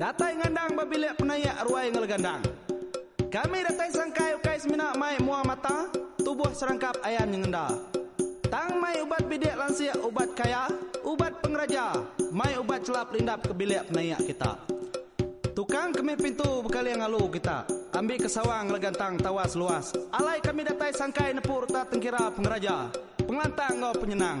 Datai ngandang babilik penayak ruai ngelgandang. Kami datai sangkai ukai semina mai muang mata, tubuh serangkap yang ngenda. Tang mai ubat bidik lansia ubat kaya, ubat pengeraja, mai ubat celap lindap ke bilik penayak kita. Tukang kami pintu bekali yang alu kita. Ambil ke sawang legantang tawas luas. Alai kami datai sangkai nepur tak tengkira pengeraja. Penglantang ngau penyenang.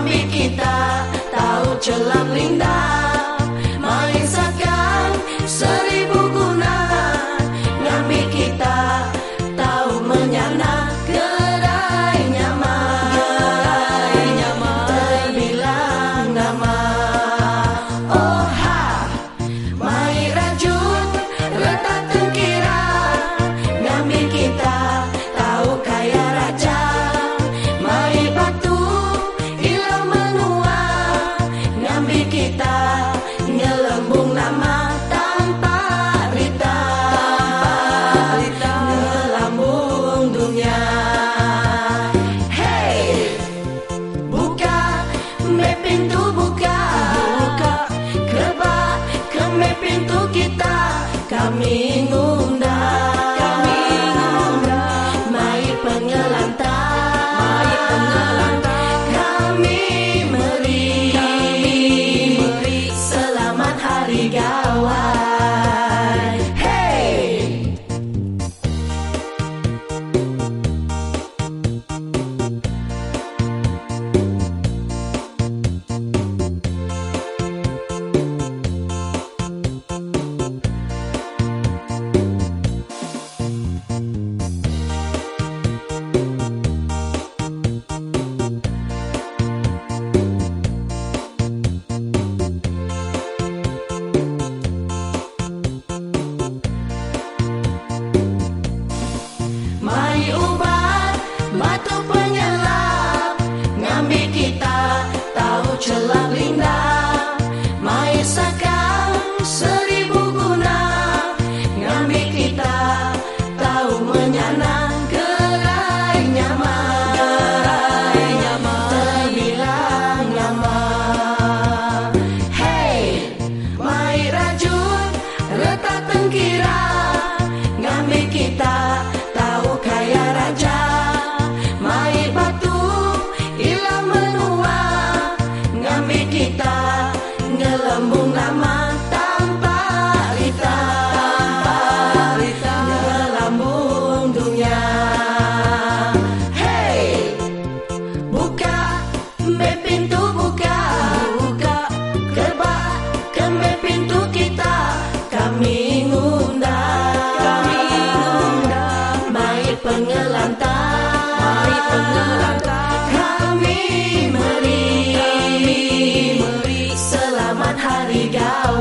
Nyambi kita celam linda Maisahkan Kami Mai ubat now.